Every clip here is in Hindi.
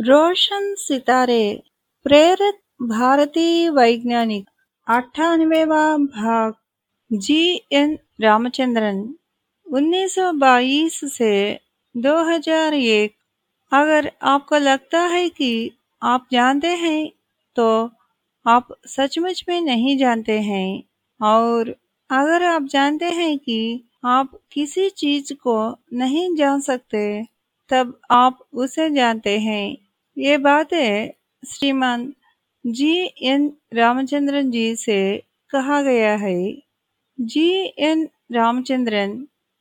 रोशन सितारे, प्रेरित भारतीय वैज्ञानिक अट्ठानवेवा भाग, जी एन रामचंद्रन 1922 से 2001 अगर आपको लगता है कि आप जानते हैं तो आप सचमुच में नहीं जानते हैं। और अगर आप जानते हैं कि आप किसी चीज़ को नहीं जान सकते, तब आप उसे जानते हैं। ये बातें श्रीमान जी एन रामचंद्रन जी से कहा गया है। जी एन रामचंद्रन,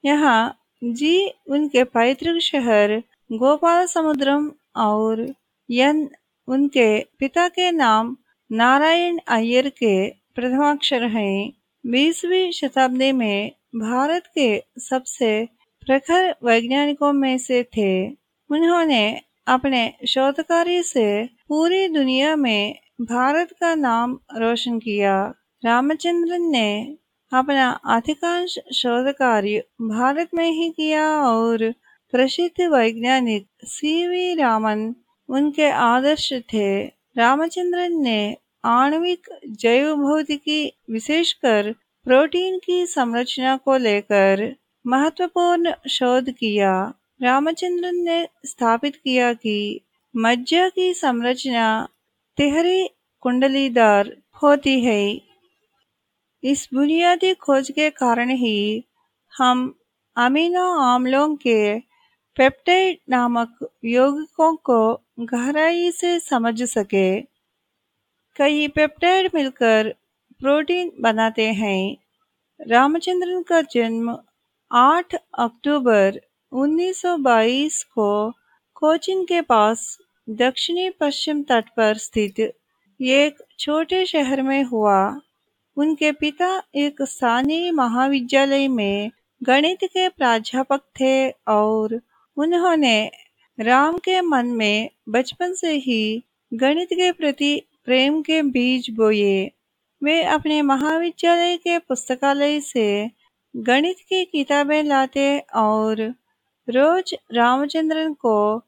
यहाँ जी उनके पैतृक शहर गोपाल समुद्रम और यन उनके पिता के नाम नारायण अय्यर के प्रथमाक्षर हैं। बीसवीं शताब्दी में भारत के सबसे प्रखर वैज्ञानिकों में से थे। उन्होंने अपने शोध कार्य से पूरी दुनिया में भारत का नाम रोशन किया। रामचंद्रन ने अपना अधिकांश शोध कार्य भारत में ही किया और प्रसिद्ध वैज्ञानिक सी वी रामन, उनके आदर्श थे। रामचंद्रन ने आणविक जैव भौतिकी विशेषकर प्रोटीन की संरचना को लेकर महत्वपूर्ण शोध किया। रामचंद्रन ने स्थापित किया कि मज्जा की संरचना तिहरी कुंडलीदार होती है। इस बुनियादी खोज के कारण ही हम अमीनो आम्लों के पेप्टाइड नामक यौगिकों को गहराई से समझ सके। कई पेप्टाइड मिलकर प्रोटीन बनाते हैं। रामचंद्रन का जन्म 8 अक्टूबर 1922 को कोचिन के पास दक्षिणी पश्चिम तट पर स्थित एक छोटे शहर में हुआ। उनके पिता एक स्थानीय महाविद्यालय में गणित के प्राध्यापक थे और उन्होंने राम के मन में बचपन से ही गणित के प्रति प्रेम के बीज बोए। वे अपने महाविद्यालय के पुस्तकालय से गणित की किताबें लाते और रोज रामचंद्रन को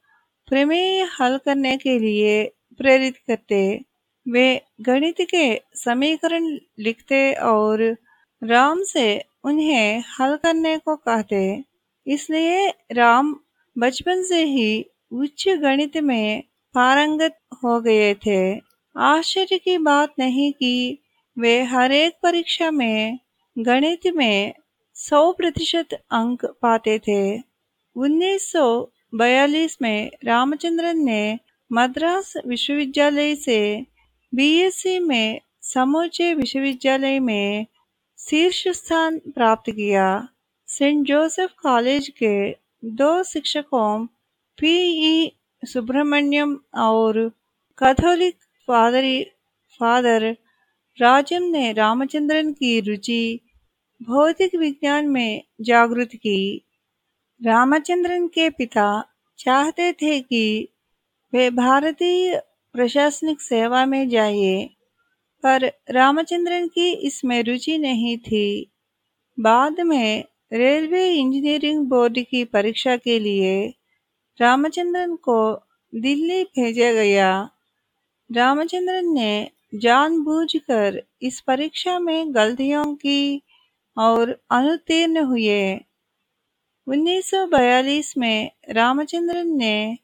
प्रमेय हल करने के लिए प्रेरित करते, वे गणित के समीकरण लिखते और राम से उन्हें हल करने को कहते। इसलिए राम बचपन से ही उच्च गणित में पारंगत हो गए थे। आश्चर्य की बात नहीं कि वे हर एक परीक्षा में गणित में सौ प्रतिशत अंक पाते थे। 1942 में रामचंद्रन ने मद्रास विश्वविद्यालय से बीएससी में समूचे विश्वविद्यालय में शीर्ष स्थान प्राप्त किया। सेंट जोसेफ कॉलेज के दो शिक्षकों पीई सुब्रमण्यम और कैथोलिक फादरी, फादर राजम ने रामचंद्रन की रुचि, भौतिक विज्ञान में जागृत की। रामचंद्रन के पिता चाहते थे कि वे भारतीय प्रशासनिक सेवा में जाइए पर रामचंद्रन की इसमें रुचि नहीं थी। बाद में रेलवे इंजीनियरिंग बोर्ड की परीक्षा के लिए रामचंद्रन को दिल्ली भेजा गया। रामचंद्रन ने जानबूझकर इस परीक्षा में गलतियों की और अनुत्तीर्ण हुए। 1942 में रामचंद्रन ने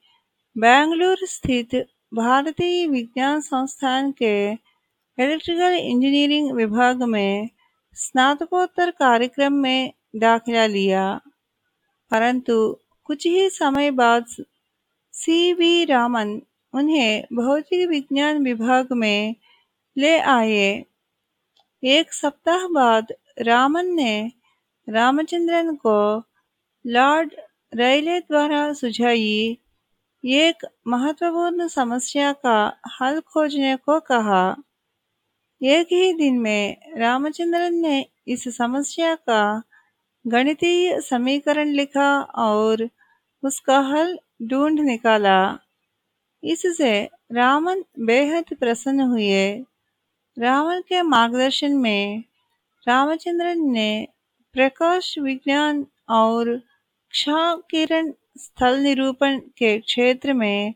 बेंगलुरु स्थित भारतीय विज्ञान संस्थान के इलेक्ट्रिकल इंजीनियरिंग विभाग में स्नातकोत्तर कार्यक्रम में दाखिला लिया। परंतु कुछ ही समय बाद सी वी रामन उन्हें भौतिक विज्ञान विभाग में ले आए। एक सप्ताह बाद रामन ने रामचंद्रन को लॉर्ड रैले द्वारा सुझाई एक महत्वपूर्ण समस्या का हल खोजने को कहा। एक ही दिन में रामचंद्रन ने इस समस्या का गणितीय समीकरण लिखा और उसका हल ढूंढ निकाला। इससे रामन बेहद प्रसन्न हुए। रावण के मार्गदर्शन में रामचंद्रन ने प्रकाश विज्ञान और किरण स्थल निरूपण के क्षेत्र में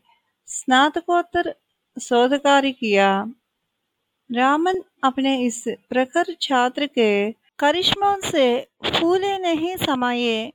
स्नातकोत्तर शोध कार्य किया। रामन अपने इस प्रखर छात्र के करिश्मों से फूले नहीं समाये।